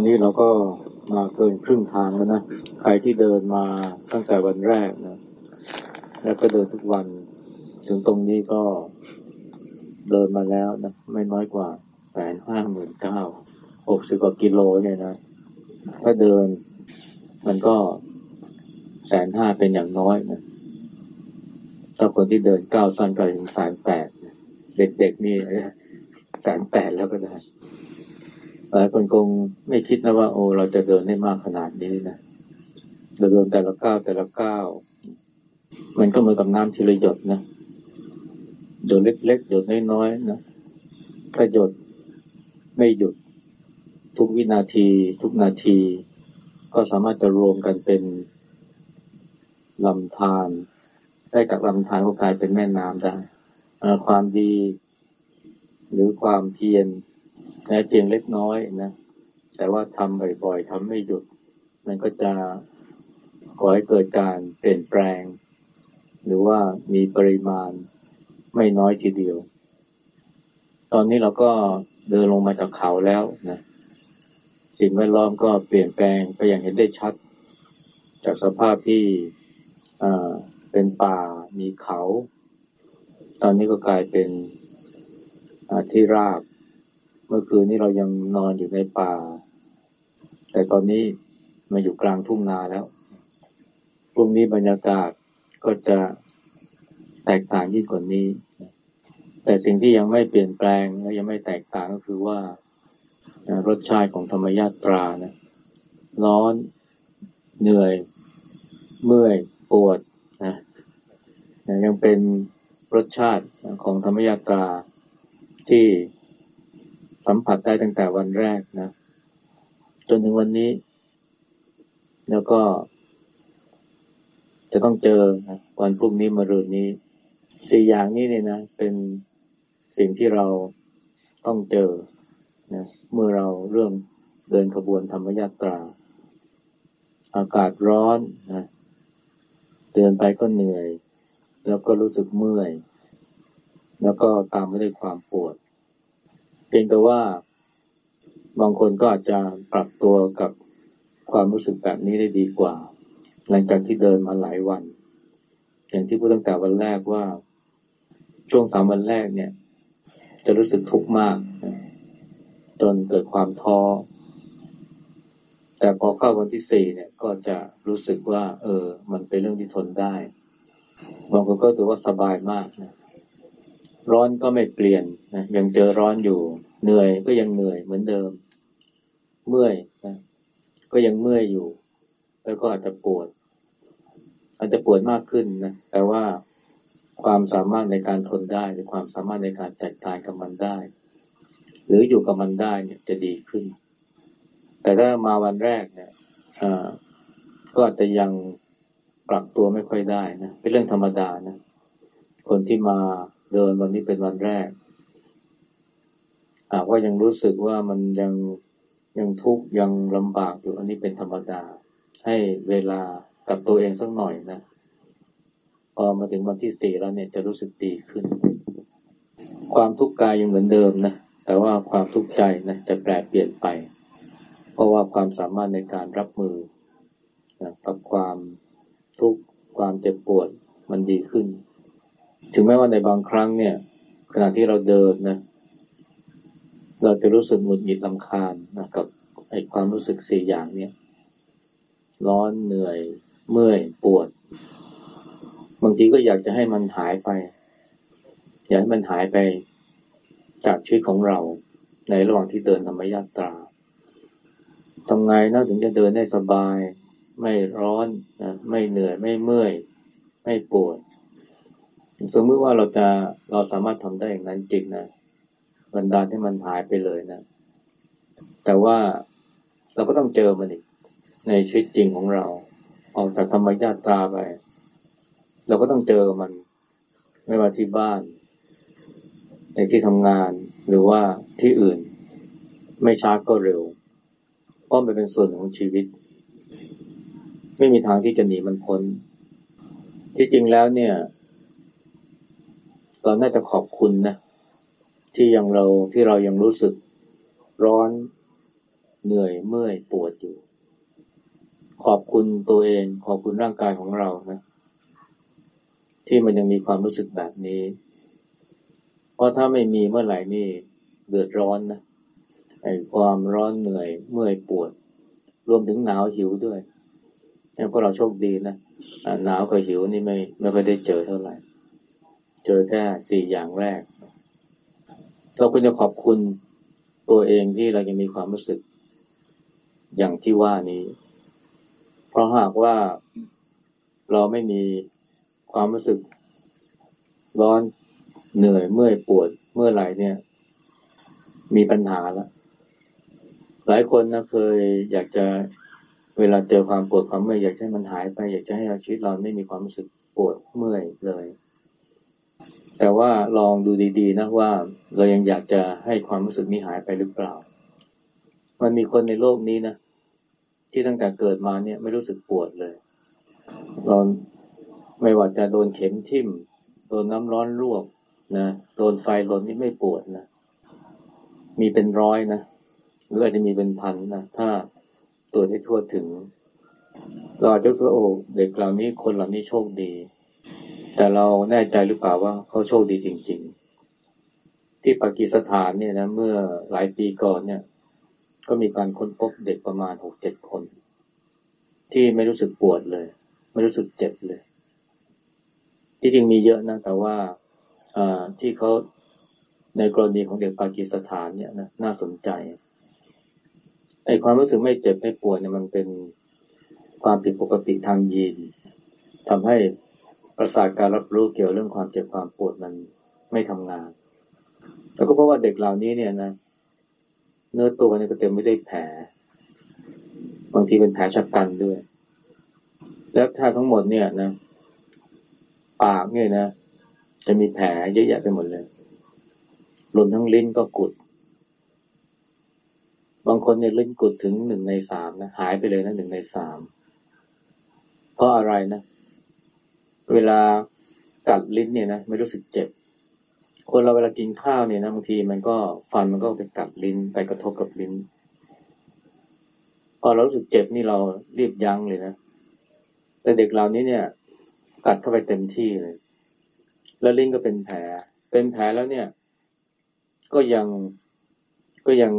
ถึงตอนนี้เราก็มาเกินครึ่งทางแล้วนะ ใครที่เดินมาตั้งแต่วันแรกนะ แล้วก็เดินทุกวัน ถึงตรงนี้ก็เดินมาแล้วนะ ไม่น้อยกว่าแสนห้าหมื่นเก้าหกสิบกว่ากิโลเนี่ยนะ ถ้าเดินมันก็แสนห้าเป็นอย่างน้อยนะถ้าคนที่เดินเก้าสั้นก็ถึงแสนแปด เด็กๆนี่แสนแปดแล้วก็ได้ หลายคนคงไม่คิดนะว่า โอ้เราจะเดินได้มากขนาดนี้นะเดินแต่ละก้าวแต่ละก้าวมันก็เหมือนกับน้ำทีละหยดนะหยดเล็กๆหยดน้อยๆนะถ้าหยดไม่หยุดทุกวินาที ทุกนาที ก็สามารถจะรวมกันเป็นลำธารได้จากลำธารก็กลายเป็นแม่น้ำได้ความดี หรือความเพียร แม้เพียงเล็กน้อยนะ แต่ว่าทำบ่อยๆทำไม่หยุด มันก็จะก่อให้เกิดการเปลี่ยนแปลง หรือว่ามีปริมาณไม่น้อยทีเดียว ตอนนี้เราก็เดินลงมาจากเขาแล้วนะ สิ่งแวดล้อมก็เปลี่ยนแปลงไปอย่างเห็นได้ชัด จากสภาพที่เป็นป่ามีเขา ตอนนี้ก็กลายเป็นที่ราบ เมื่อคืนนี้เรายังนอนอยู่ในป่า แต่ตอนนี้มาอยู่กลางทุ่งนาแล้วพรุ่งนี้บรรยากาศก็จะแตกต่างยิ่งกว่านี้ แต่สิ่งที่ยังไม่เปลี่ยนแปลงและยังไม่แตกต่างก็คือว่ารสชาติของธรรมญาตรานะร้อน เหนื่อย เมื่อย ปวดนะยังเป็นรสชาติของธรรมญาตราที่ สัมผัสได้ตั้งแต่วันแรกนะ จนถึงวันนี้ แล้วก็ จะต้องเจอนะวันพรุ่งนี้มารืนนี้ สี่อย่างนี้เนี่ยนะ เป็นสิ่งที่เราต้องเจอนะเมื่อเราเริ่มเดินขบวนธรรมยาตรา อากาศร้อนนะเดินไปก็เหนื่อย แล้วก็รู้สึกเมื่อย แล้วก็ตามไมาด้ความปวด เพียงแต่ว่า บางคนก็อาจจะปรับตัวกับความรู้สึกแบบนี้ได้ดีกว่า หลังจากที่เดินมาหลายวัน อย่างที่พูดตั้งแต่วันแรกว่าช่วงสามวันแรกเนี่ย จะรู้สึกทุกข์มาก จนเกิดความท้อแต่พอเข้าวันที่สี่เนี่ยก็จะรู้สึกว่า เออ มันเป็นเรื่องที่ทนได้บางคนก็รู้สึกว่าสบายมากนะ ร้อนก็ไม่เปลี่ยนนะยังเจอร้อนอยู่ เหนื่อยก็ยังเหนื่อยเหมือนเดิม เมื่อยนะก็ยังเมื่อยอยู่ แล้วก็อาจจะปวด อาจจะปวดมากขึ้นนะแต่ว่าความสามารถในการทนได้ หรือความสามารถในการจัดการกับมันได้ หรืออยู่กับมันได้เนี่ยจะดีขึ้น แต่ถ้ามาวันแรกเนี่ยก็อาจจะยังปรับตัวไม่ค่อยได้นะเป็นเรื่องธรรมดานะคนที่มา เดินวันนี้เป็นวันแรกหากว่ายังรู้สึกว่ามันยังยังทุกข์ยังลำบากอยู่อันนี้เป็นธรรมดา ให้เวลากับตัวเองสักหน่อยนะพอมาถึงวันที่สี่แล้วเนี่ยจะรู้สึกดีขึ้น ความทุกข์กายยังเหมือนเดิมนะแต่ว่าความทุกข์ใจนะจะแปรเปลี่ยนไป เพราะว่าความสามารถในการรับมือนะกับความทุกข์ความเจ็บปวดมันดีขึ้น ถึงแม้ว่าในบางครั้งเนี่ย ขณะที่เราเดินนะ เราจะรู้สึกหงุดหงิดลำคาญนะกับไอ้ความรู้สึกสี่อย่างเนี่ยร้อนเหนื่อย เมื่อยปวด บางทีก็อยากจะให้มันหายไป อยากให้มันหายไปจากชีวิตของเรา ในระหว่างที่เดินธรรมยาตราทำไงนะถึงจะเดินได้สบาย ไม่ร้อนนะไม่เหนื่อยไม่เมื่อย ไม่ปวด สมมติว่าเราจะเราสามารถทำได้อย่างนั้นจริงนะบรรดาที่มันหายไปเลยนะ แต่ว่าเราก็ต้องเจอมันอีกในชีวิตจริงของเรา ออกจากธรรมญาตาไป เราก็ต้องเจอมัน ไม่ว่าที่บ้าน ในที่ทำงานหรือว่าที่อื่น ไม่ช้าก็เร็วเพราะมันเป็นส่วนของชีวิต ไม่มีทางที่จะหนีมันพ้น ที่จริงแล้วเนี่ย เราน่าจะขอบคุณนะ ที่ยังเราที่เรายังรู้สึกร้อนเหนื่อยเมื่อยปวดอยู่ ขอบคุณตัวเอง ขอบคุณร่างกายของเรานะ ที่มันยังมีความรู้สึกแบบนี้ เพราะถ้าไม่มีเมื่อไหร่นี่เดือดร้อนนะไอ้ความร้อนเหนื่อยเมื่อยปวด รวมถึงหนาวหิวด้วยนี่พวกเราโชคดีนะหนาวกับหิวนี่ไม่ไม่ค่อยได้เจอเท่าไหร่ เจอแค่สี่อย่างแรก เราควรจะขอบคุณตัวเองที่เรายังมีความรู้สึก อย่างที่ว่านี้ เพราะหากว่าเราไม่มีความรู้สึกร้อนเหนื่อยเมื่อยปวดเมื่อไหร่เนี่ย มีปัญหาแล้วหลายคนนะเคยอยากจะเวลาเจอความปวดความเมื่อยอยากให้มันหายไป อยากจะให้ชีวิตเราไม่มีความรู้สึกปวดเมื่อยเลย แต่ว่าลองดูดีๆนะว่าเรายังอยากจะให้ความรู้สึกนี้หายไปหรือเปล่า มันมีคนในโลกนี้นะที่ตั้งแต่เกิดมาเนี่ยไม่รู้สึกปวดเลยเราไม่ว่าจะโดนเข็มทิ่ม โดนน้ำร้อนลวกนะโดนไฟลนนี่ไม่ปวดนะมีเป็นร้อยนะหรืออาจจะมีเป็นพันนะถ้าตัวที่ทั่วถึง เราอาจะรู้โอ้เด็กเหล่านี้คนเหล่านี้โชคดี แต่เราแน่ใจหรือเปล่าว่าเขาโชคดีจริง ๆ ที่ปากีสถานเนี่ยนะเมื่อหลายปีก่อนเนี่ย ก็มีการค้นพบเด็กประมาณหกเจ็ดคน ที่ไม่รู้สึกปวดเลย ไม่รู้สึกเจ็บเลย ที่จริงมีเยอะนะแต่ว่าที่เขาในกรณีของเด็กปากีสถานเนี่ยนะน่าสนใจไอความรู้สึกไม่เจ็บไม่ปวดเนี่ยมันเป็นความผิดปกติทางยีนทำให้ ประสาทการรับรู้เกี่ยวเรื่องความเจ็บความปวดมันไม่ทำงานแล้วก็เพราะว่าเด็กเหล่านี้เนี่ยนะเนื้อตัวเนี่ยก็เต็มไม่ได้แผลบางทีเป็นแผลชะกันด้วย แล้วถ้าทั้งหมดเนี่ยนะปากเนี่ยนะจะมีแผลเยอะแยะไปหมดเลยรวมทั้งลิ้นก็กุด บางคนเนี่ยลิ้นกุดถึงหนึ่งในสามนะหายไปเลยนะหนึ่งในสามเพราะอะไรนะ เวลากัดลิ้นเนี่ยนะไม่รู้สึกเจ็บ คนเราเวลากินข้าวเนี่ยนะบางทีมันก็ฟันมันก็ไปกัดลิ้นไปกระทบกับลิ้น พอเรารู้สึกเจ็บนี่เรารีบยั้งเลยนะแต่เด็กเหล่านี้เนี่ย กัดเข้าไปเต็มที่เลย แล้วลิ้นก็เป็นแผล เป็นแผลแล้วเนี่ย ก็ยังก็ยัง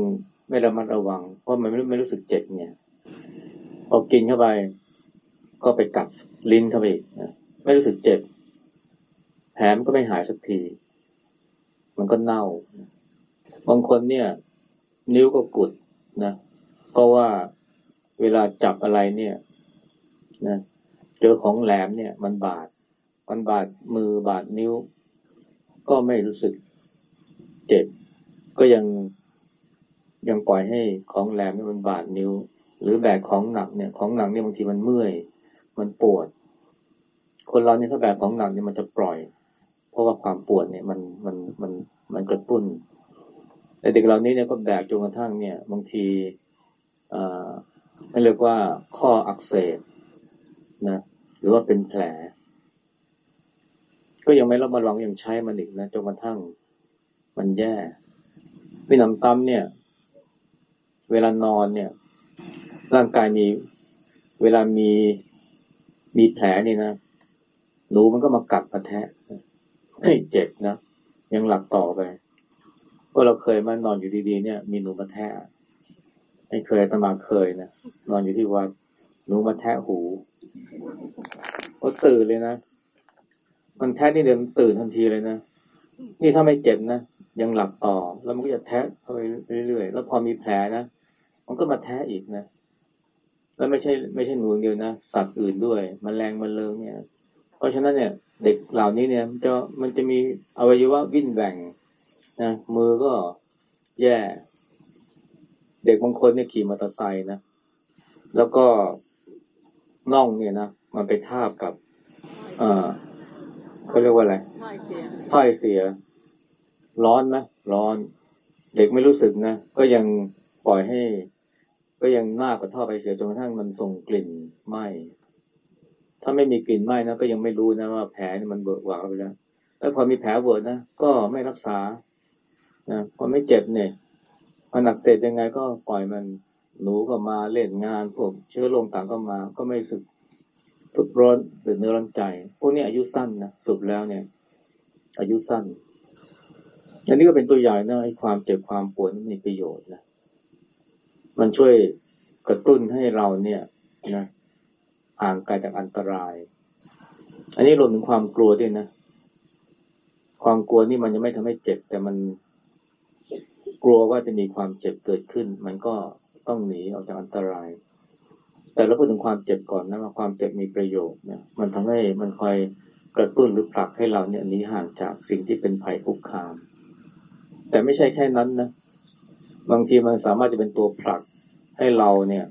ไม่ระมัดระวัง เพราะมันไม่ไม่รู้สึกเจ็บเนี่ยพอกินเข้าไป ก็ไปกัดลิ้นเข้าไปอีกนะ ไม่รู้สึกเจ็บ แผลมันก็ไม่หายสักที มันก็เน่า บางคนเนี่ย นิ้วก็กุดนะเพราะว่าเวลาจับอะไรเนี่ยนะเจอของแหลมเนี่ย มันบาด มันบาดมือบาดนิ้ว ก็ไม่รู้สึกเจ็บ ก็ยังยังปล่อยให้ของแหลมมันบาดนิ้ว หรือแบกของหนักเนี่ย ของหนักเนี่ยบางทีมันเมื่อย มันปวด คนเราเนี่ยถ้าแบกของหนักเนี่ยมันจะปล่อย เพราะว่าความปวดเนี่ยมันมันมันมันกระตุ้นแต่เด็กเหล่านี้เนี่ยก็แบกจนกระทั่งเนี่ย บางทีอ่าไม่เรียกว่าข้ออักเสบนะ หรือว่าเป็นแผล ก็ยังไม่รับมาลองยังใช้มันอีกนะจนกระทั่ง มันแย่ไม่นำซ้ำเนี่ย เวลานอนเนี่ย ร่างกายมีเวลามีมีแผลนี่นะ หนูมันก็มากัดมาแทะให้เจ็บนะยังหลับต่อไปก็เราเคยมานอนอยู่ดีๆเนี่ย มีหนูมาแทะไม่เคยตมาเคยนะนอนอยู่ที่วัดหนูมาแทะหูก็ตื่นเลยนะมันแทะนี่เดี๋ยวตื่นทันทีเลยนะนี่ถ้าไม่เจ็บนะยังหลับต่อ แล้วมันก็จะแทะเข้าไปเรื่อยๆแล้วพอมีแผลนะมันก็มาแท้อีกนะแล้วไม่ใช่ ไม่ใช่หนูเดียวนะสัตว์อื่นด้วยมแมลงมแมลงเนี่ย เพราะฉะนั้นเนี่ยเด็กเหล่านี้เนี่ยจะมันจะมีอวัยวะวิ่นแหว่งนะมือก็แย่ เด็กบางคนเนี่ยขี่มอเตอร์ไซค์นะแล้วก็น่องเนี่ยนะมันไปทาบกับ เอ่อเขาเรียกว่าอะไรไฟเสีย ร้อนไหมร้อน เด็กไม่รู้สึกนะก็ยังปล่อยให้ ก็ยังมากกว่าท่อไปเสียจนกระทั่งมันส่งกลิ่นไหม ถ้าไม่มีกลิ่นไหม้นะก็ยังไม่รู้นะว่าแผลนี่มันเบิกหวาไปแล้วแล้วพอมีแผลเบิกนะก็ไม่รักษานะพอไม่เจ็บเนี่ยมันหนักเสร็จยังไงก็ปล่อยมันหนูก็มาเล่นงานพวกเชื้อโรคต่างก็มา ก็ไม่สึกทุกร้อนหรือเนื้อร้อนใจ พวกนี้อายุสั้นนะสุดแล้วเนี่ย อายุสั้นอันนี้ก็เป็นตัวอย่างนะไอ้ความเจ็บความปวดนี่มีประโยชน์นะมันช่วยกระตุ้นให้เราเนี่ยนะ ห่างไกลจากอันตราย อันนี้รวมถึงความกลัวด้วยนะ ความกลัวนี่มันยังไม่ทำให้เจ็บ แต่มันกลัวว่าจะมีความเจ็บเกิดขึ้น มันก็ต้องหนีออกจากอันตราย แต่เราพูดถึงความเจ็บก่อนนะว่าความเจ็บมีประโยชน์เนี่ย มันทำให้มันคอยกระตุ้นหรือผลักให้เราเนี่ยหนีห่างจากสิ่งที่เป็นภัยคุกคาม แต่ไม่ใช่แค่นั้นนะ บางทีมันสามารถจะเป็นตัวผลักให้เราเนี่ย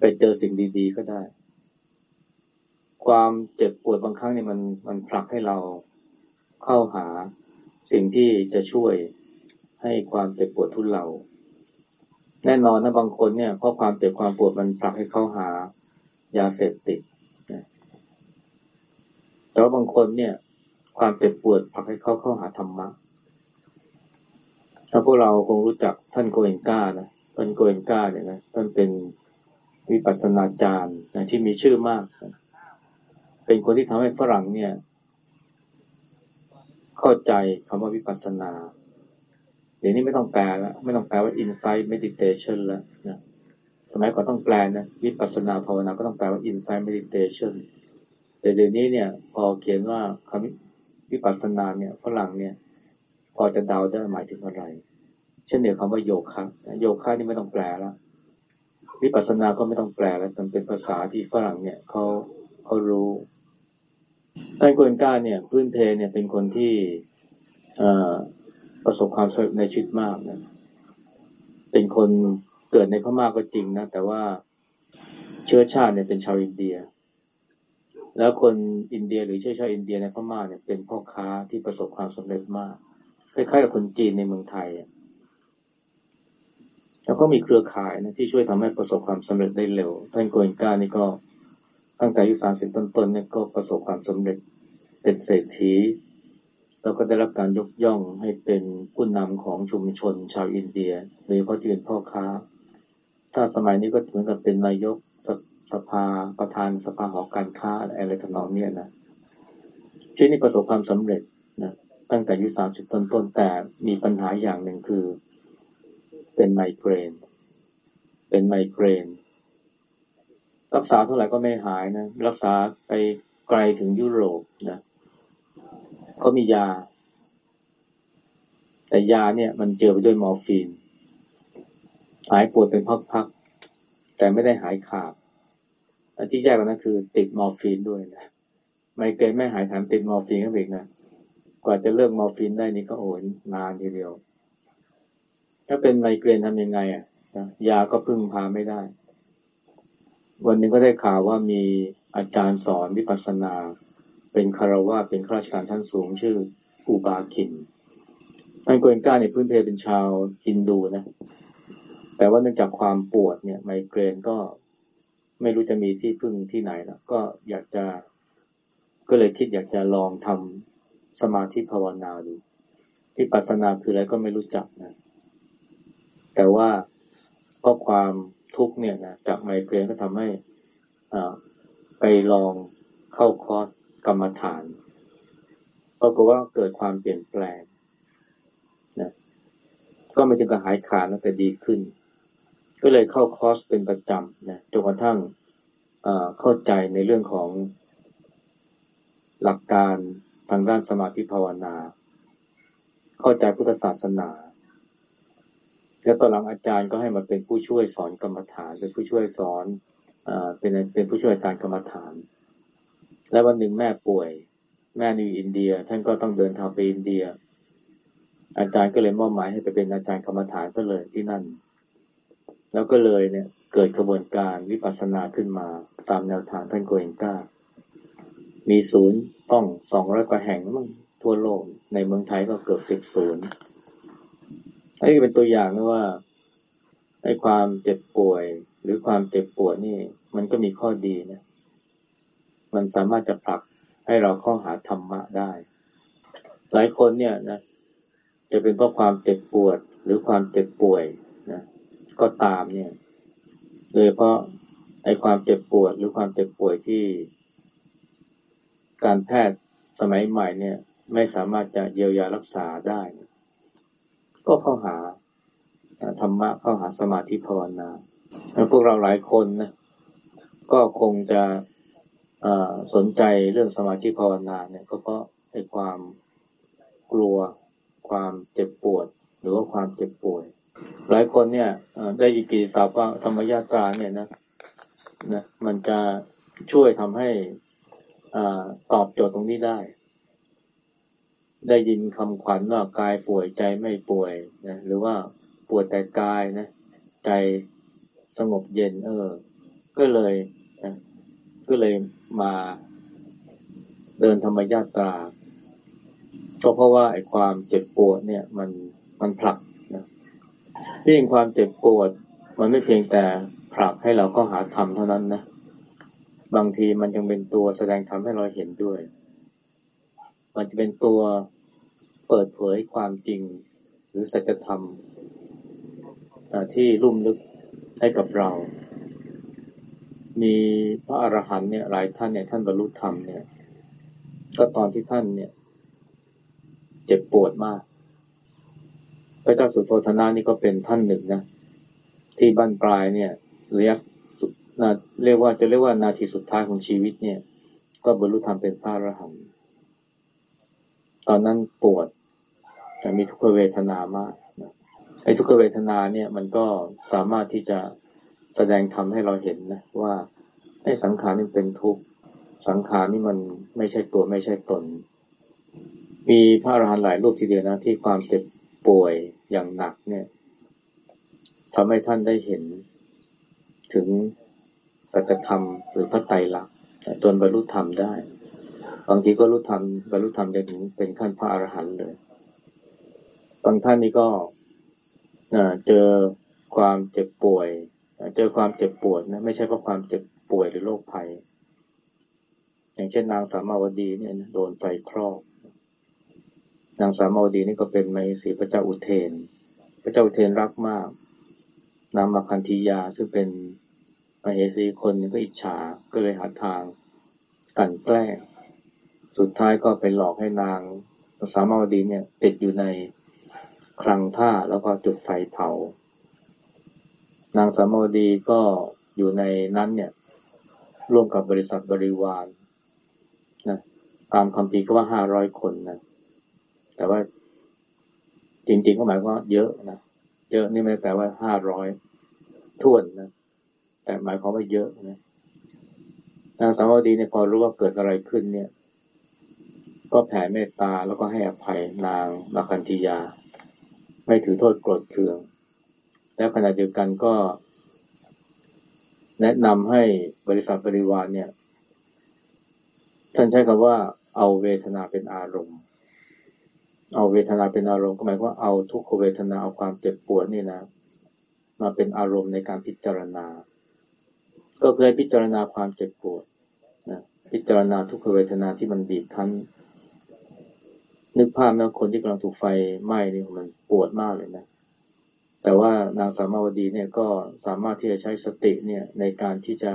ไปเจอสิ่งดี ๆ ก็ได้ ความเจ็บปวดบางครั้งเนี่ยมันมันผลักให้เราเข้าหาสิ่งที่จะช่วยให้ความเจ็บปวดทุเลาแน่นอนนะบางคนเนี่ยเพราะความเจ็บความปวดมันผลักให้เขาหายาเสพติดแต่ว่าบางคนเนี่ย ความเจ็บปวดผลักให้เขาเข้าหาธรรมะถ้าพวกเราคงรู้จักท่านโกเอนก้านะท่านโกเอนก้าเนี่ยนะท่านเป็นวิปัสสนาจารย์นะที่มีชื่อมากนะ เป็นคนที่ทำให้ฝรั่งเนี่ย เข้าใจคำว่าวิปัสสนาเดี๋ยวนี้ไม่ต้องแปลแล้ว ไม่ต้องแปลว่า insight meditation แล้วนะสมัยก่อนต้องแปลนะ วิปัสสนาภาวนาก็ต้องแปลว่า insight meditation แต่เดี๋ยวนี้เนี่ย พอเขียนว่าคำวิปัสสนาเนี่ยฝรั่งเนี่ย พอจะเดาได้หมายถึงอะไร เช่นเดียวคำว่าโยคะโยคะนี่ไม่ต้องแปลแล้ววิปัสสนาก็ไม่ต้องแปลแล้วมันเป็นภาษาที่ฝรั่งเนี่ยเขาเขารู้ ท่านโกเอนก้าเนี่ยพื้นเพเนี่ยเป็นคนที่ประสบความสำเร็จในชีวิตมากนะเป็นคนเกิดในพม่าก็จริงนะ แต่ว่าเชื้อชาติเนี่ยเป็นชาวอินเดีย แล้วคนอินเดียหรือเชื้อชาติอินเดียในพม่าเนี่ยเป็นพ่อค้าที่ประสบความสำเร็จมากคล้ายๆกับคนจีนในเมืองไทยแล้วก็มีเครือข่ายนะที่ช่วยทำให้ประสบความสำเร็จได้เร็ว ท่านโกเอนกานี่ก็ ตั้งแต่อายุสามสิบต้นๆเนี่ยก็ประสบความสำเร็จเป็นเศรษฐี แล้วก็ได้รับการยกย่องให้เป็นผู้นำของชุมชนชาวอินเดียโดยเฉพาะที่เป็นพ่อค้า ถ้าสมัยนี้ก็เหมือนกับเป็นนายกสสภาประธานสภาหอการค้าอะไรทำนองนี้นะชีวิตนี้ประสบความสำเร็จนะตั้งแต่อายุสามสิบต้นๆแต่มีปัญหาอย่างหนึ่งคือ เป็นไมเกรน เป็นไมเกรน รักษาเท่าไหร่ก็ไม่หายนะ รักษาไปไกลถึงยุโรปนะเขามียา แต่ยาเนี่ย มันเจือไปด้วยมอร์ฟีน หายปวดเป็นพักๆ แต่ไม่ได้หายขาดอันที่แย่กว่านั้นคือ ติดมอร์ฟีนด้วยนะไมเกรนไม่หายแถมติดมอร์ฟีนก็อีกนะกว่าจะเลิกมอร์ฟีนได้นี่ก็โอ้นานทีเดียว ถ้าเป็นไมเกรนทำยังไง อะยาก็พึ่งพาไม่ได้ วันนึงก็ได้ข่าวว่ามีอาจารย์สอนวิปัสสนา เป็นคารวะเป็นข้าราชการท่านสูงชื่ออูบาคินท่านโกเอนก้าในพื้นเพเป็นชาวฮินดูนะ แต่ว่าเนื่องจากความปวดเนี่ย ไมเกรนก็ไม่รู้จะมีที่พึ่งที่ไหนแล้วก็อยากจะ ก็เลยคิดอยากจะลองทำสมาธิภาวนาดูที่ปัสนาคืออะไรก็ไม่รู้จักนะ แต่ว่าเพราะความ ทุกเนี่ยนะจากไมเกรนก็ทำให้อ่าไปลองเข้าคอร์สกรรมฐานปรากฏว่าเกิดความเปลี่ยนแปลงนะก็ไม่ถึงกับหายขาดแต่ดีขึ้น ก็เลยเข้าคอร์สเป็นประจำนะจนกระทั่งเข้าใจในเรื่องของหลักการทางด้านสมาธิภาวนา เข้าใจพุทธศาสนา แล้วตอนหลังอาจารย์ก็ให้มาเป็นผู้ช่วยสอนกรรมฐาน เป็นผู้ช่วยสอนอเป็นเป็นผู้ช่วยอาจารย์กรรมฐาน และวันหนึ่งแม่ป่วย แม่อยู่อินเดีย ท่านก็ต้องเดินทางไปอินเดีย อาจารย์ก็เลยมอบหมายให้ไปเป็นอาจารย์กรรมฐานซะเลยที่นั่น แล้วก็เลยเนี่ยเกิดกระบวนการวิปัสสนาขึ้นมาตามแนวทางท่านโกเอนก้ามีศูนย์ต้องสองร้อยกว่าแห่งมั้งทั่วโลก ในเมืองไทยก็เกือบสิบศูนย์ อันนี้เป็นตัวอย่างนะว่าให้ความเจ็บป่วย หรือความเจ็บปวดนี่ มันก็มีข้อดีนะ มันสามารถจะผลักให้เราเข้าหาธรรมะได้ หลายคนเนี่ยนะจะเป็นเพราะความเจ็บปวด หรือความเจ็บป่วยนะก็ตามเนี่ย โดยเพราะไอ้ความเจ็บปวด หรือความเจ็บป่วยที่ การแพทย์สมัยใหม่เนี่ย ไม่สามารถจะเยียวยารักษาได้ ก็เข้าหาธรรมะเข้าหาสมาธิภาวนาพวกเราหลายคนนะก็คงจะสนใจเรื่องสมาธิภาวนาเนี่ยก็เพราะไอ้ความกลัว ความเจ็บปวด หรือว่าความเจ็บป่วย หลายคนเนี่ยได้ยินกีสาวว่าธรรมยาตราเนี่ยนะนะมันจะช่วยทำให้อตอบโจทย์ตรงนี้ได้ ได้ยินคำขวัญว่ากายป่วยใจไม่ป่วยนะหรือว่าปวยแต่กายนะใจสงบเย็น เออ ก็เลยนะก็เลยมาเดินธรรมญาตราก็เพราะว่าไอ้ความเจ็บปวดเนี่ย มันมันผลักนะที่จริงความเจ็บปวด มันไม่เพียงแต่ผลักให้เราก็หาธรรมเท่านั้นนะบางทีมันยังเป็นตัวแสดงธรรมให้เราเห็นด้วย มันจะเป็นตัวเปิดเผยความจริง หรือสัจธรรมที่ลุ่มลึกให้กับเรา มีพระอรหันต์เนี่ยหลายท่านเนี่ยท่านบรรลุธรรมเนี่ย ก็ตอนที่ท่านเนี่ย เจ็บปวดมาก พระเจ้าสุโธธนะนี่ก็เป็นท่านหนึ่งนะที่บั้นปลายเนี่ยเรียกนาเรียกว่าจะเรียกว่านาทีสุดท้ายของชีวิตเนี่ย ก็บรรลุธรรมเป็นพระอรหันต์ ตอนนั้นปวด แต่มีทุกขเวทนามากนะไอ้ทุกขเวทนาเนี่ย มันก็สามารถที่จะแสดงทำให้เราเห็นนะว่าไอ้สังขารนี่เป็นทุกข์สังขารนี่มันไม่ใช่ตัวไม่ใช่ตน มีพระอรหันต์หลายรูปทีเดียวนะที่ความเจ็บป่วยอย่างหนักเนี่ยทำให้ท่านได้เห็นถึงสัจธรรมหรือพระไตรลักษณ์จนบรรลุธรรมได้ บางทีก็รู้ธรรมบรรลุธรรมได้ถึงเป็นขั้นพระอรหันต์เลย บางท่านนี่ก็เจอความเจ็บป่วย เจอความเจ็บปวดนะไม่ใช่เพราะความเจ็บป่วยหรือโรคภัย อย่างเช่นนางสามาวดีเนี่ยโดนไฟคลอกนางสามาวดีนี่ก็เป็นมเหสีพระเจ้าอุเทน พระเจ้าอุเทนรักมากนางมาคันธียาซึ่งเป็นมเหสีคนนึงก็อิจฉาก็เลยหาทางกันแกล้ง สุดท้ายก็ไปหลอกให้นางสามาวดีเนี่ย ติดอยู่ในคลังผ้าแล้วก็จุดไฟเผา นางสามาวดีก็อยู่ในนั้นเนี่ย ร่วมกับบริษัทบริวารนะตามคำพีก็ว่าห้าร้อยคนนะแต่ว่าจริงๆก็หมายว่าเยอะนะเยอะนี่ไม่แปลว่าห้าร้อยท่วนนะแต่หมายความว่าเยอะนะนางสาวดีเนี่ยพอรู้ว่าเกิดอะไรขึ้นเนี่ย ก็แผ่เมตตาแล้วก็ให้อภัยนางมาคันธียา ไม่ถือโทษโกรธเคือง แล้วขณะเดียวกันก็ แนะนำให้บริษัทบริวารเนี่ยท่านใช้คำว่าเอาเวทนาเป็นอารมณ์ เอาเวทนาเป็นอารมณ์ก็หมายว่าเอาทุกขเวทนาเอาความเจ็บปวดนี่นะ มาเป็นอารมณ์ในการพิจารณา ก็เพื่อพิจารณาความเจ็บปวดนะพิจารณาทุกขเวทนาที่มันบีบคั้น นึกภาพนะคนที่กำลังถูกไฟไหม้นี่มันปวดมากเลยนะ แต่ว่านางสามาวดีเนี่ยก็สามารถที่จะใช้สติเนี่ยในการที่จะ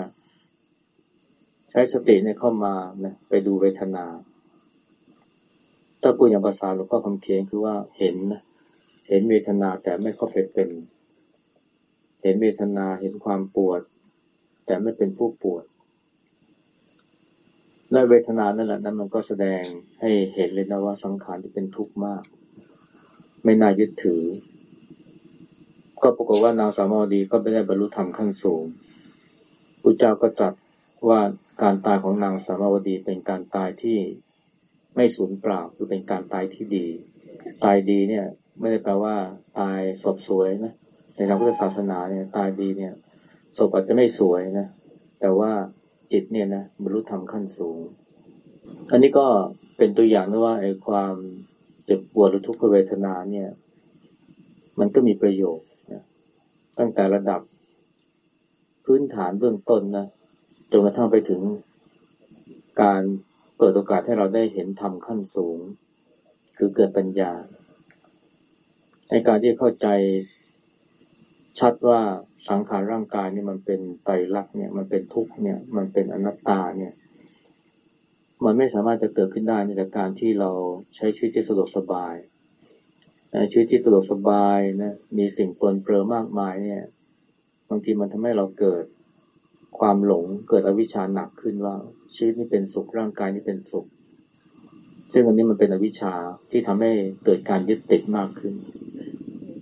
ใช้สติเนี่ยเข้ามานะไปดูเวทนา ถ้าพูดอย่างภาษาหลวงพ่อคำเคียงคือว่าเห็นนะเห็นเวทนาแต่ไม่เข้าไปเป็น เห็นเวทนาเห็นความปวด แต่ไม่เป็นผู้ปวด และเวทนานั่นแหละนั้นมันก็แสดงให้เห็นเลยนะว่าสังขารที่เป็นทุกข์มาก ไม่น่ายึดถือ ก็ปรากฏว่านางสามาวดีก็ไม่ได้บรรลุธรรมขั้นสูงพระเจ้าก็จัดว่าการตายของนางสามาวดีเป็นการตายที่ไม่สูญเปล่าคือเป็นการตายที่ดี ตายดีเนี่ย ไม่ได้แปลว่า ตายสบสวยนะในทางพุทธศาสนาเนี่ย ตายดีเนี่ยศพอาจจะไม่สวยนะแต่ว่า จิตเนี่ยนะบรรลุธรรมขั้นสูง อันนี้ก็เป็นตัวอย่างนะว่าไอ้ความเจ็บปวดหรือทุกขเวทนาเนี่ย มันก็มีประโยชน์นะตั้งแต่ระดับพื้นฐานเบื้องต้นนะจนกระทั่งไปถึงการเปิดโอกาสให้เราได้เห็นธรรมขั้นสูง คือเกิดปัญญาในการที่เข้าใจ ชัดว่าสังขารร่างกายนี่มันเป็นไตรลักษณ์เนี่ยมันเป็นทุกข์เนี่ย มันเป็นอนัตตาเนี่ย มันไม่สามารถจะเกิดขึ้นได้ในจากการที่เราใช้ชีวิตที่สะดวกสบายชีวิตที่สะดวกสบายนะมีสิ่งปนเปื้อมากมายเนี่ยบางทีมันทำให้เราเกิดความหลงเกิดอวิชชาหนักขึ้นว่าชีวิตนี้เป็นสุขร่างกายนี้เป็นสุข ซึ่งอันนี้มันเป็นอวิชชาที่ทำให้เกิดการยึดติดมากขึ้น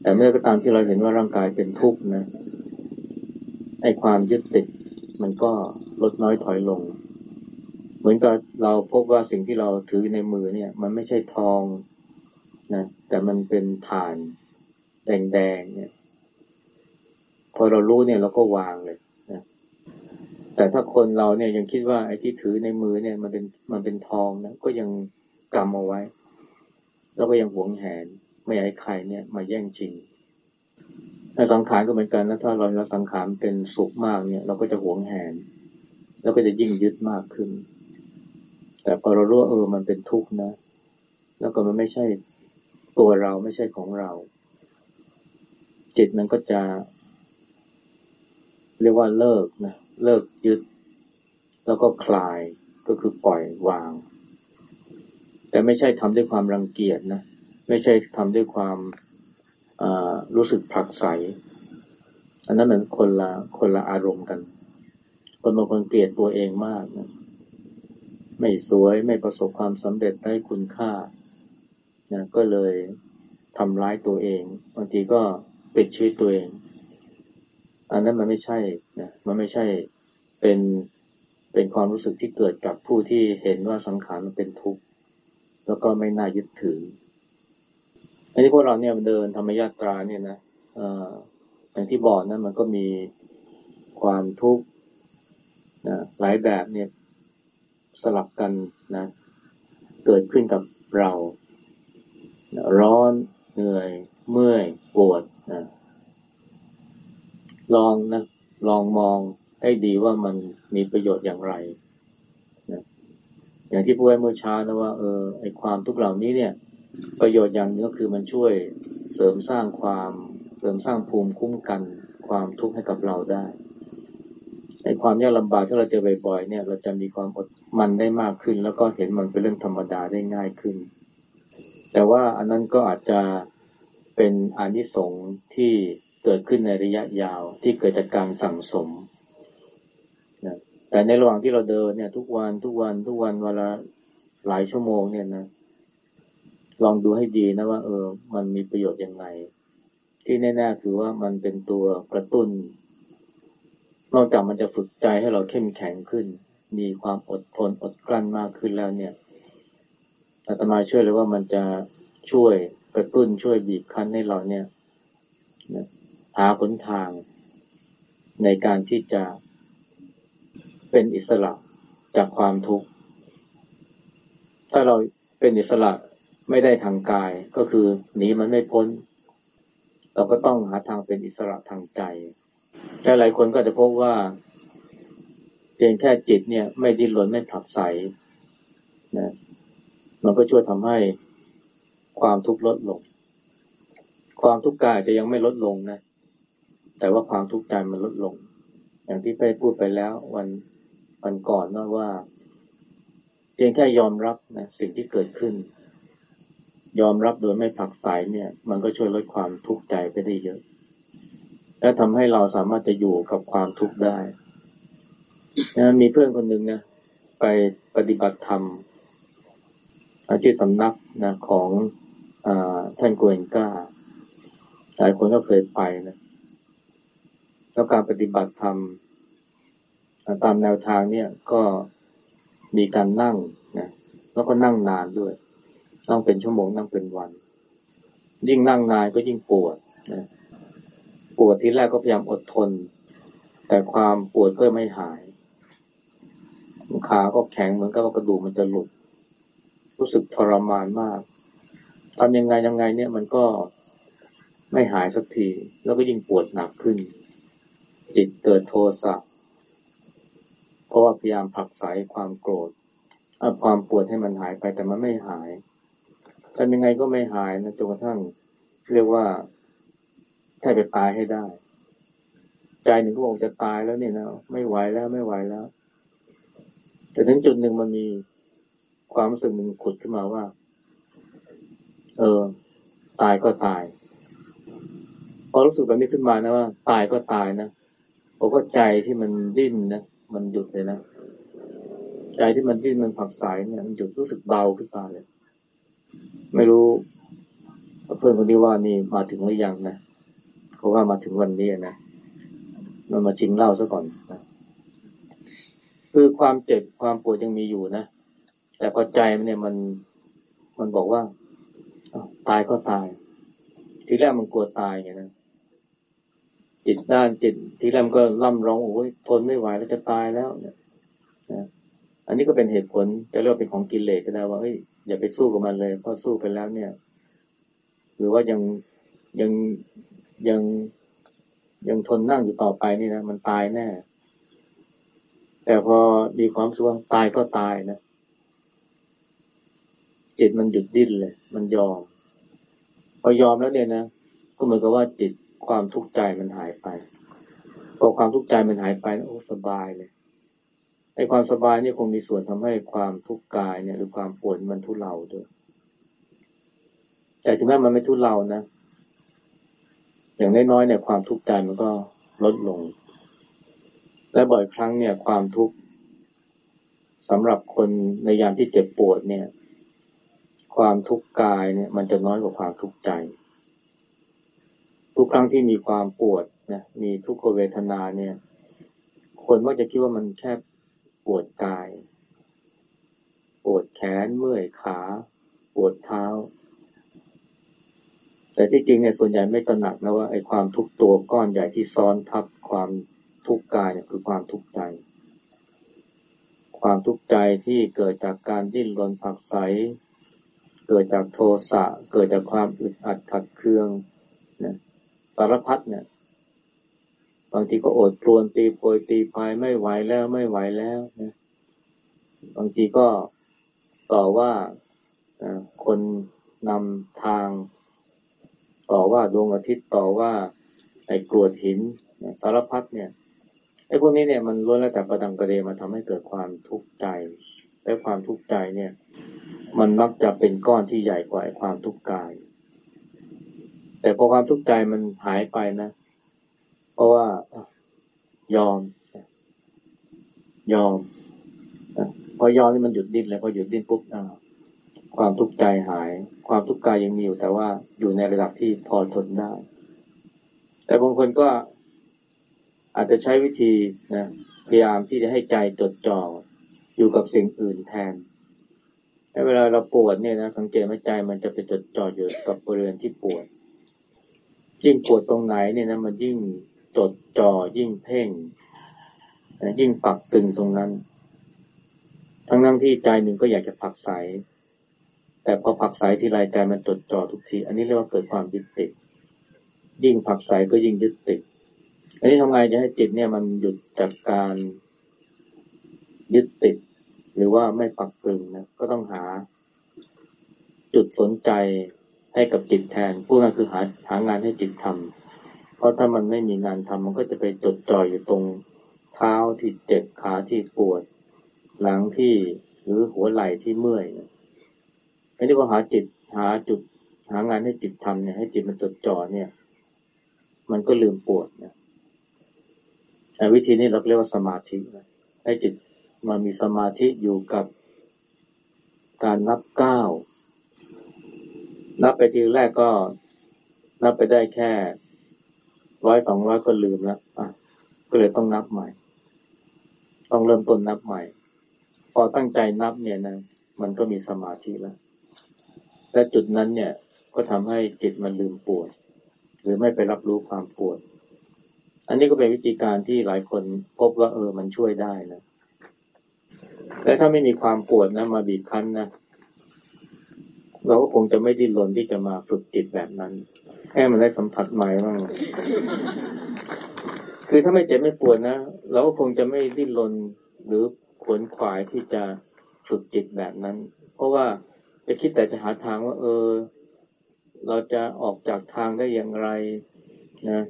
แต่เมื่อก็ตามที่เราเห็นว่าร่างกายเป็นทุกข์นะไอ้ความยึดติดมันก็ลดน้อยถอยลง เหมือนกับเราพบว่าสิ่งที่เราถือในมือเนี่ย มันไม่ใช่ทองนะแต่มันเป็นฐานแดงๆเนี่ย พอเรารู้เนี่ยเราก็วางเลยนะแต่ถ้าคนเราเนี่ยยังคิดว่าไอ้ที่ถือในมือเนี่ย มันเป็นมันเป็นทองนะก็ยังกำเอาไว้ แล้วก็ยังหวงแหน ไม่อยากให้ใครเนี่ย มาแย่งจริงถ้าสังขารก็เหมือนกันนะถ้าเราเราสังขารเป็นสุขมากเนี่ย เราก็จะหวงแหน แล้วก็จะยิ่งยึดมากขึ้น แต่พอเรารู้เออมันเป็นทุกข์นะ แล้วก็มันไม่ใช่ตัวเราไม่ใช่ของเรา จิตมันก็จะ เรียกว่าเลิกนะเลิกยึด แล้วก็คลายก็คือปล่อยวาง แต่ไม่ใช่ทำด้วยความรังเกียจนะ ไม่ใช่ทำด้วยความรู้สึกผลักไสอันนั้นเหมันคนละคนละอารมณ์กัน คนบางคนเกลียดตัวเองมากนะไม่สวยไม่ประสบความสำเร็จได้คุณค่านะก็เลยทำร้ายตัวเองบางทีก็ปิดชีวิตตัวเอง อันนั้นมันไม่ใช่นะมันไม่ใช่เป็นเป็นความรู้สึกที่เกิดกับผู้ที่เห็นว่าสังขารมันเป็นทุกข์แล้วก็ไม่น่ายึดถือ อันนี้พวกเราเนี่ยเดินธรรมยาตราเนี่ยนะอย่างที่บอกนะมันก็มีความทุกข์นะหลายแบบเนี่ยสลับกันนะเกิดขึ้นกับเรา ร้อนเหนื่อย เมื่อยปวดนะลองนะลองมองให้ดีว่ามันมีประโยชน์อย่างไรนะอย่างที่พูดไว้เมื่อเช้านะว่าเออไอความทุกข์เหล่านี้เนี่ย ประโยชน์อย่างนึงก็คือมันช่วยเสริมสร้างความเสริมสร้างภูมิคุ้มกันความทุกข์ให้กับเราได้ในความยากลำบากที่เราเจอบ่อยๆเนี่ย เราจะมีความอดมันได้มากขึ้น แล้วก็เห็นมันเป็นเรื่องธรรมดาได้ง่ายขึ้น แต่ว่าอันนั้นก็อาจจะเป็นอานิสงส์ที่เกิดขึ้นในระยะยาวที่เกิดจากการสั่งสมนะแต่ในระหว่างที่เราเดินเนี่ย ทุกวันทุกวันทุกวันเวลาหลายชั่วโมงเนี่ยนะ ลองดูให้ดีนะว่า เออ มันมีประโยชน์ยังไง ที่แน่ๆคือว่ามันเป็นตัวกระตุ้น นอกจากมันจะฝึกใจให้เราเข้มแข็งขึ้น มีความอดทนอดกลั้นมากขึ้นแล้วเนี่ยอาตมาเชื่อเลยว่ามันจะช่วยกระตุ้นช่วยบีบคั้นให้เราเนี่ยหาผลทางในการที่จะเป็นอิสระจากความทุกข์ ถ้าเราเป็นอิสระ ไม่ได้ทางกายก็คือหนีมันไม่พ้น เราก็ต้องหาทางเป็นอิสระทางใจ แต่หลายคนก็จะพบว่าเพียงแค่จิตเนี่ย ไม่ดิ้นรนไม่ผลักไสนะมันก็ช่วยทำให้ความทุกข์ลดลง ความทุกข์กายจะยังไม่ลดลงนะ แต่ว่าความทุกข์ใจมันลดลง อย่างที่ไปพูดไปแล้ววันวันก่อนนะว่า เพียงแค่ยอมรับนะสิ่งที่เกิดขึ้น ยอมรับโดยไม่ผักสายเนี่ย มันก็ช่วยลดความทุกข์ใจไปได้เยอะ และทำให้เราสามารถจะอยู่กับความทุกข์ได้นะมีเพื่อนคนหนึ่งนะไปปฏิบัติธรรมที่สำนักนะของอท่านโกเอนก้าหลายคนก็เคยไปนะแล้วการปฏิบัติธรรมตามแนวทางเนี่ยก็มีการนั่งนะแล้วก็นั่งนานด้วย นั่งเป็นชั่วโมงนั่งเป็นวัน ยิ่งนั่งนานก็ยิ่งปวดนะปวดที่แรกก็พยายามอดทน แต่ความปวดก็ไม่หายขาก็แข็งเหมือนกับกระดูกมันจะหลุด รู้สึกทรมานมากทำยังไงยังไงเนี่ยมันก็ไม่หายสักที แล้วก็ยิ่งปวดหนักขึ้น จิตเกิดโทสะเพราะว่าพยายามผลักไสความโกรธความปวดให้มันหายไปแต่มันไม่หาย ทำยังไงก็ไม่หายนะจนกระทั่งเรียกว่าแทบไปตายให้ได้ ใจหนึ่งก็บอกจะตายแล้วเนี่ยนะไม่ไหวแล้วไม่ไหวแล้ว แต่ถึงจุดหนึ่งมันมีความรู้สึกหนึ่งขุดขึ้นมาว่า เออ ตายก็ตาย พอรู้สึกแบบนี้ขึ้นมานะว่า ตายก็ตายนะผมก็ใจที่มันดิ้นนะมันหยุดเลยนะใจที่มันดิ้นมันผักสายเนี่ยมันหยุดรู้สึกเบาขึ้นมาเลย ไม่รู้เพื่อนคนนี้ว่านี่มาถึงหรือยังนะเขาว่ามาถึงวันนี้นะมันมาชิงเล่าซะก่อนนะคือความเจ็บความปวดยังมีอยู่นะแต่พอใจมันเนี่ยมันมันบอกว่าตายก็ตาย ทีแรกมันกลัวตายไงนะจิตด้านจิตทีแรกมันก็ล่ำร้องโอ้ยทนไม่ไหวแล้วจะตายแล้วเนี่ยนะอันนี้ก็เป็นเหตุผลจะเรียกเป็นของกิเลสก็ได้ว่าเฮ้ย อย่าไปสู้กับมันเลยเพราะสู้ไปแล้วเนี่ย หรือว่ายังยังยังยังทนนั่งอยู่ต่อไปนี่นะมันตายแน่ แต่พอมีความสุขตายก็ตายนะจิตมันหยุดดิ้นเลย มันยอม พอยอมแล้วเนี่ยนะก็เหมือนกับว่าจิตความทุกข์ใจมันหายไปพอความทุกข์ใจมันหายไปโอ้สบายเลย ไอ้ความสบายนี่คงมีส่วนทำให้ความทุกข์กายเนี่ย หรือความปวดมันทุเลาด้วย แต่ถึงแม้มันไม่ทุเลานะ อย่างน้อยๆเนี่ยความทุกข์ใจมันก็ลดลง และบ่อยครั้งเนี่ย ความทุกข์สำหรับคนในยามที่เจ็บปวดเนี่ย ความทุกข์กายเนี่ย มันจะน้อยกว่าความทุกข์ใจ ทุกครั้งที่มีความปวดนะมีทุกขเวทนาเนี่ยคนมักจะคิดว่ามันแค่ ปวดกาย ปวดแขนเมื่อยขา ปวดเท้า แต่ที่จริงเนี่ยส่วนใหญ่ไม่ตระหนักนะว่าไอ้ความทุกตัวก้อนใหญ่ที่ซ้อนทับความทุกข์กายเนี่ยคือความทุกข์ใจ ความทุกข์ใจที่เกิดจากการดิ้นรนผักใส เกิดจากโทสะ เกิดจากความอึดอัดขัดเคืองนะสารพัดเนี่ย บางทีก็อดครวนตีโพยตีพายไม่ไหวแล้วไม่ไหวแล้วนะบางทีก็ต่อว่าคนนำทาง ต่อว่าดวงอาทิตย์ต่อว่าไอ้กรวดหินสารพัดเนี่ยไอ้พวกนี้เนี่ยมันล้วนแล้วแต่ประดังกระเดมาทำให้เกิดความทุกข์ใจ และความทุกข์ใจเนี่ย มันมักจะเป็นก้อนที่ใหญ่กว่าความทุกข์กาย แต่พอความทุกข์ใจมันหายไปนะ ราะว่ายอม ยอมพอยอมนี่มันหยุดดิ้นแล้วพอหยุดดิ้นปุ๊บความทุกข์ใจหาย ความทุกข์กายยังมีอยู่ แต่ว่าอยู่ในระดับที่พอทนได้ แต่บางคนก็อาจจะใช้วิธีนะพยายามที่จะให้ใจจดจ่ออยู่กับสิ่งอื่นแทนเวลาเราปวดเนี่ยนะสังเกตไหมใจมันจะไปจดจ่ออยู่กับบริเวณที่ปวดยิ่งปวดตรงไหนเนี่ยนะมันยิ่ง จดจ่อยิ่งเพ่งยิ่งปักตึงตรงนั้น ทั้งนั้นที่ใจหนึ่งก็อยากจะผักใสแต่พอผักใสทีไรใจมันจดจ่อทุกที อันนี้เรียกว่าเกิดความยึดติด ยิ่งผักใสก็ยิ่งยึดติด อันนี้ทำไงจะให้จิตเนี่ยมันหยุดจากการยึดติด หรือว่าไม่ปักปรึงนะก็ต้องหา จุดสนใจให้กับจิตแทนพูดง่ายคือหาหางานให้จิตทำ เพราะถ้ามันไม่มีงานทำมันก็จะไปจดจ่อยอยู่ตรงเท้าที่เจ็บขาที่ปวด หลังที่หรือหัวไหล่ที่เมื่อยอันนี้พอหาจิตหาจุดหางานให้จิตทำเนี่ยให้จิตมันจดจ่อเนี่ย มันก็ลืมปวดนะแต่วิธีนี้เราเรียกว่าสมาธิให้จิตมามีสมาธิอยู่กับการนับเก้า นับไปทีแรกก็นับไปได้แค่ ร้อยสองร้อยก็ลืมแล้วอะก็เลยต้องนับใหม่ ต้องเริ่มต้นนับใหม่ พอตั้งใจนับเนี่ยนะมันก็มีสมาธิแล้วและจุดนั้นเนี่ย ก็ทำให้จิตมันลืมปวด หรือไม่ไปรับรู้ความปวด อันนี้ก็เป็นวิธีการที่หลายคนพบว่าเออมันช่วยได้นะแต่ถ้าไม่มีความปวดนะมาบีบคั้นนะเราก็คงจะไม่ดิ้นรนที่จะมาฝึกจิตแบบนั้น แค่มันได้สัมผัสใหม่บ้างคือถ้าไม่เจ็บไม่ปวดนะเราก็คงจะไม่ดิ้นรนหรือขวนขวายที่จะฝึกจิตแบบนั้น เพราะว่าจะคิดแต่จะหาทางว่า เออ เราจะออกจากทางได้อย่างไรนะ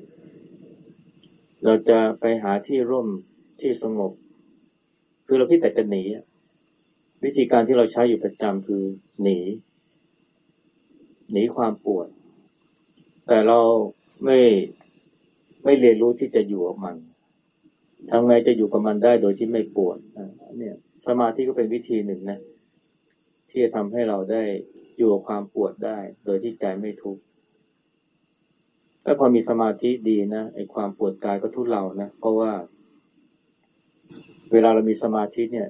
เราจะไปหาที่ร่มที่สงบ คือเราคิดแต่จะหนีวิธีการที่เราใช้อยู่ประจำคือหนี หนีความปวด แต่เราไม่ไม่เรียนรู้ที่จะอยู่กับมันทำไงจะอยู่กับมันได้โดยที่ไม่ปวดเนี่ย สมาธิก็เป็นวิธีหนึ่งนะ ที่จะทำให้เราได้อยู่กับความปวดได้ โดยที่ใจไม่ทุกข์แล้วพอมีสมาธิดีนะไอ้ความปวดกายก็ทุเลานะเพราะว่า เวลาเรามีสมาธิเนี่ย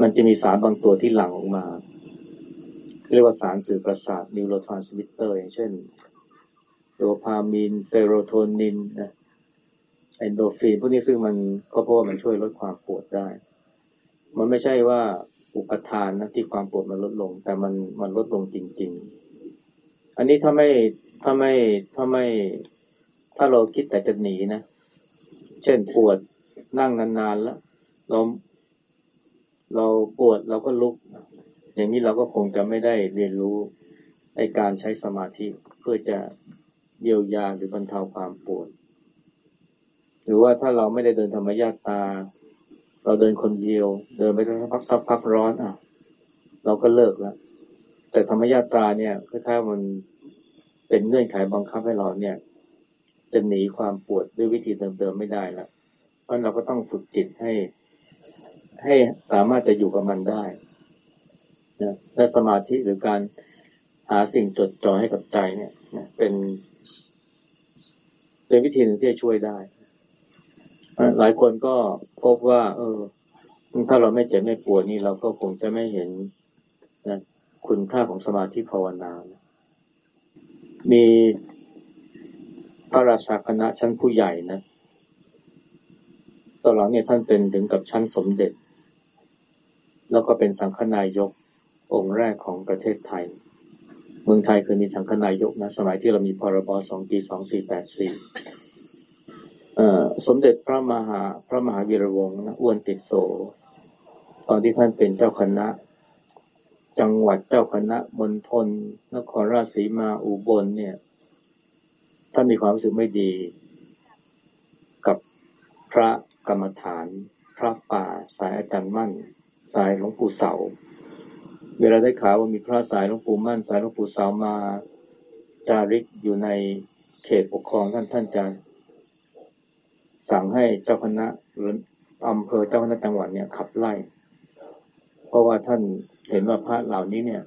มันจะมีสารบางตัวที่หลั่งออกมาเรียกว่าสารสื่อประสาท neurotransmitter อย่างเช่น โดพามีนเซโรโทนินนะเอ็นดอร์ฟินพวกนี้ซึ่งมันก็เพราะว่ามันช่วยลดความปวดได้ มันไม่ใช่ว่าอุปทานนะที่ความปวดมันลดลง แต่มันมันลดลงจริง ๆ อันนี้ถ้าไม่ถ้าไม่ถ้าไม่ถ้าเราคิดแต่จะหนีนะ เช่นปวดนั่งนานๆแล้ว เราเราปวดเราก็ลุก อย่างนี้เราก็คงจะไม่ได้เรียนรู้ในการใช้สมาธิเพื่อจะ เยียวยาหรือบรรเทาความปวด หรือว่าถ้าเราไม่ได้เดินธรรมญาตา เราเดินคนเดียว เดินไปสักพักสักพักร้อนอะ เราก็เลิกแล้ว แต่ธรรมญาตาเนี่ยคล้ายๆมันเป็นเงื่อนไขบังคับให้เราเนี่ย จะหนีความปวดด้วยวิธีเดิมๆไม่ได้ล้วเพราะเราก็ต้องฝึกจิตให้ ให้สามารถจะอยู่กับมันได้นะและสมาธิหรือการหาสิ่งจดจ่อให้กับใจเนี่ยเป็น เป็นวิธีหนึ่งที่จะช่วยได้ หลายคนก็พบว่า เออ ถ้าเราไม่เจ็บไม่ปวดนี่เราก็คงจะไม่เห็นนะคุณค่าของสมาธิภาวนานะมีพระราชาคณะชั้นผู้ใหญ่นะตอนหลังเนี่ยท่านเป็นถึงกับชั้นสมเด็จ แล้วก็เป็นสังฆนายกองค์แรกของประเทศไทยเมืองไทยเคยมีสังฆนายกนะ สมัยที่เรามีพรบสองปีสองสี่แปดสี่สมเด็จพระมหาพระมหาวีระวงศ์นะอ้วนติดโสตอนที่ท่านเป็นเจ้าคณะ จังหวัดเจ้าคณะมณฑลนครราชสีมาอุบลเนี่ยท่านมีความรู้สึกไม่ดี กับพระกรรมฐาน พระป่าสายอาจารย์มั่น สายหลวงปู่เสา เวลาได้ข่าวว่ามีพระสายหลวงปู่มั่นสายหลวงปู่สาวมาจาริกอยู่ในเขตปกครองท่านท่านจะสั่งให้เจ้าคณะหรืออำเภอเจ้าคณะจังหวัดเนี่ยขับไล่ เพราะว่าท่านเห็นว่าพระเหล่านี้เนี่ย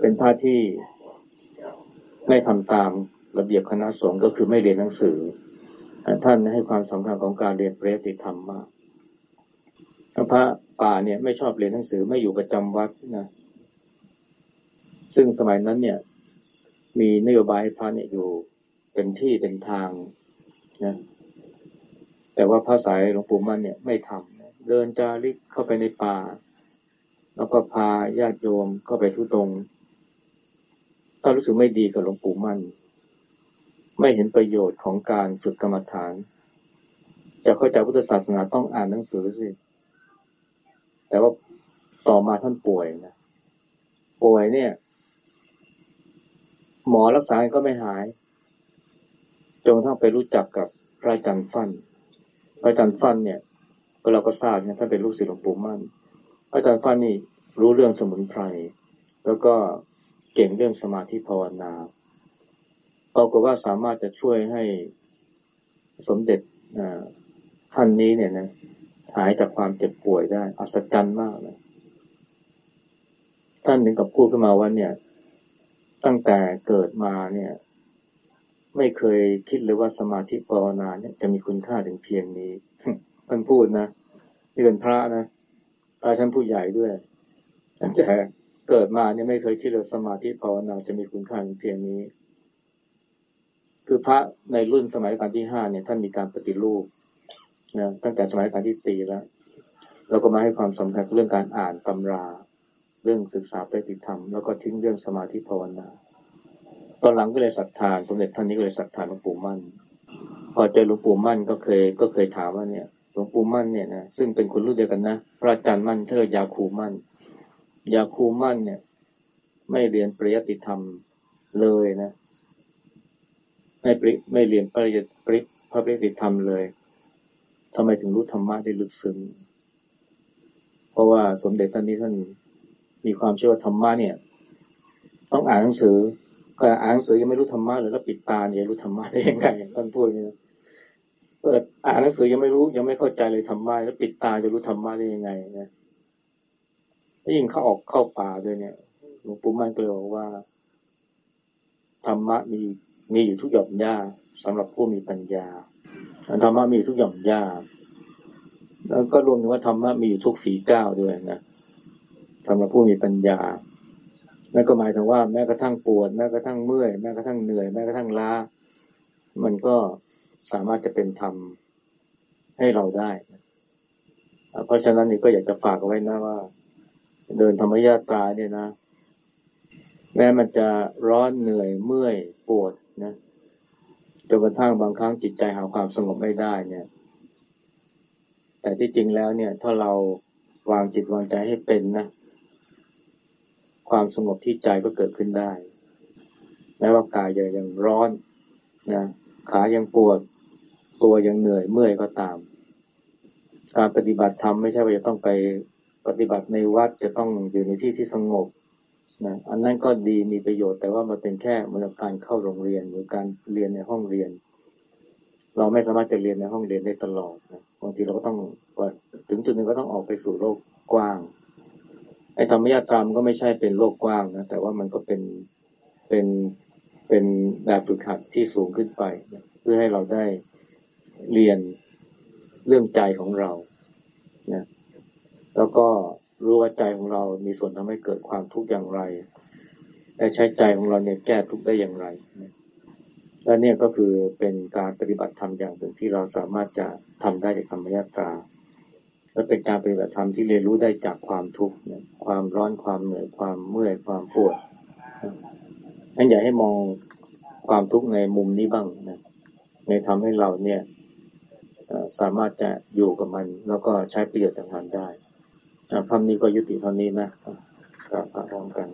เป็นพระที่ไม่ทำตามระเบียบคณะสงฆ์ก็คือไม่เรียนหนังสือ ท่านให้ความสำคัญของการเรียนปริยติธรรมมากพระ ป่าเนี่ยไม่ชอบเรียนหนังสือไม่อยู่ประจำวัดนะซึ่งสมัยนั้นเนี่ย มีนโยบายพระเนี่ยอยู่เป็นที่เป็นทางนะแต่ว่าพระสายหลวงปู่มั่นเนี่ยไม่ทำเดินจาริกเข้าไปในป่า แล้วก็พาญาติโยมเข้าไปทุตรงถ้ารู้สึกไม่ดีกับหลวงปู่มั่น ไม่เห็นประโยชน์ของการฝึกกรรมฐานจะเข้าใจพุทธศาสนาต้องอ่านหนังสือสิ แต่ว่าต่อมาท่านป่วยนะป่วยเนี่ย หมอรักษาก็ไม่หายจนกระทั่งไปรู้จักกับพระอาจารย์ฟันพระอาจารย์ฟันเนี่ยเราก็ทราบนี่ยท่านเป็นลูกศิษย์หลวงปู่มั่นอาจารย์ฟ้านี่รู้เรื่องสมุนไพรแล้วก็เก่งเรื่องสมาธิภาวนาปรากฏว่าสามารถจะช่วยให้สมเด็จท่านนี้เนี่ยนะ หายจากความเจ็บป่วยได้ อัศจรรย์มากเลยท่านถึงกับพูดขึ้นมาว่าเนี่ย ตั้งแต่เกิดมาเนี่ย ไม่เคยคิดเลยว่าสมาธิภาวนาเนี่ยจะมีคุณค่าถึงเพียงนี้ท่านพูดนะนี่เป็นพระนะอาชั้นผู้ใหญ่ด้วยตั้งแต่เกิดมาเนี่ยไม่เคยคิดเลยสมาธิภาวนาจะมีคุณค่าถึงเพียงนี้ คือพระในรุ่นสมัยรัชกาลที่ห้าเนี่ยท่านมีการปฏิรูป นะตั้งแต่สมัยกาลที่สี่แล้ว เราก็มาให้ความสำคัญเรื่องการอ่านตำรา เรื่องศึกษาปฏิธรรม แล้วก็ทิ้งเรื่องสมาธิภาวนา ตอนหลังก็เลยศรัทธาสมเด็จท่านนี้ก็เลยศรัทธาหลวงปู่มั่น พอเจอหลวงปู่มั่นก็เคยก็เคยถามว่าเนี่ยหลวงปู่มั่นเนี่ยนะซึ่งเป็นคนรุ่นเดียวกันนะพระอาจารย์มั่นเธอยาคูมั่น ยาคูมั่นเนี่ย ไม่เรียนปริยติธรรมเลยนะ ไม่ปริไม่เรียนปริยปริพระปริยติธรรมเลย ทำไมถึงรู้ธรรมะได้ลึกซึ้ง เพราะว่าสมเด็จท่านนี้ท่านมีความเชื่อว่าธรรมะเนี่ย ต้องอ่านหนังสือก็อ่านหนังสือยังไม่รู้ธรรมะเลยแล้วปิดตาเนี่ยรู้ธรรมะได้ยังไงท่านพูดเนี่ยเปิดอ่านหนังสือยังไม่รู้ยังไม่เข้าใจเลยธรรมะแล้วปิดตาจะรู้ธรรมะได้ยังไงนะแล้วยิ่งเข้าออกเข้าป่าด้วยเนี่ยหลวงปู่มั่นก็เลยบอกว่าธรรมะมีมีอยู่ทุกหย่อมหญ้าสำหรับผู้มีปัญญา ธรรมะมีทุกหย่อมหญ้าแล้วก็รวมถึงว่าธรรมะมีอยู่ทุกฝีก้าวด้วยนะสำหรับผู้มีปัญญานั่นก็หมายถึงว่าแม้กระทั่งปวด แม้กระทั่งเมื่อย แม้กระทั่งเหนื่อย แม้กระทั่งล้า มันก็สามารถจะเป็นธรรมให้เราได้ เพราะฉะนั้นนี่ก็อยากจะฝากเอาไว้นะว่า เดินธรรมยาตราเนี่ยนะ แม้มันจะร้อนเหนื่อยเมื่อยปวดนะ จนกระทั่งบางครั้งจิตใจหาความสงบไม่ได้เนี่ย แต่ที่จริงแล้วเนี่ย ถ้าเราวางจิตวางใจให้เป็นนะความสงบที่ใจก็เกิดขึ้นได้แม้ว่ากายยังร้อนนะขายังปวด ตัวยังเหนื่อยเมื่อยก็ตาม การปฏิบัติธรรมไม่ใช่ว่าจะต้องไปปฏิบัติในวัดจะต้องอยู่ในที่ที่สงบ นะอันนั้นก็ดีมีประโยชน์แต่ว่ามันเป็นแค่มือนการเข้าโรงเรียนหรือการเรียนในห้องเรียน เราไม่สามารถจะเรียนในห้องเรียนได้ตลอดนะบางทีเราก็ต้องถึงจุดหนึ่งก็ต้องออกไปสู่โลกกว้างไอ้ธรรมยากรรมก็ไม่ใช่เป็นโลกกว้างนะแต่ว่ามันก็เป็นเป็นเป็นแบบฝึกหัดที่สูงขึ้นไปนะเพื่อให้เราได้เรียนเรื่องใจของเรานะแล้วก็ รู้ว่าใจของเรามีส่วนทำให้เกิดความทุกข์อย่างไร และใช้ใจของเราเนี่ยแก้ทุกข์ได้อย่างไรและเนี่ยก็คือเป็นการปฏิบัติธรรมอย่างหนึ่งที่เราสามารถจะทำได้จากธรรมยาตราและเป็นการปฏิบัติธรรมที่เรียนรู้ได้จากความทุกข์ความร้อนความเหนื่อยความเมื่อยความปวดนั่นอยากให้มองความทุกข์ในมุมนี้บ้างนะในทำให้เราเนี่ยสามารถจะอยู่กับมัน แล้วก็ใช้ประโยชน์จากมันได้ คำนี้ก็ยุติเท่านี้นะกราบพร้อมกัน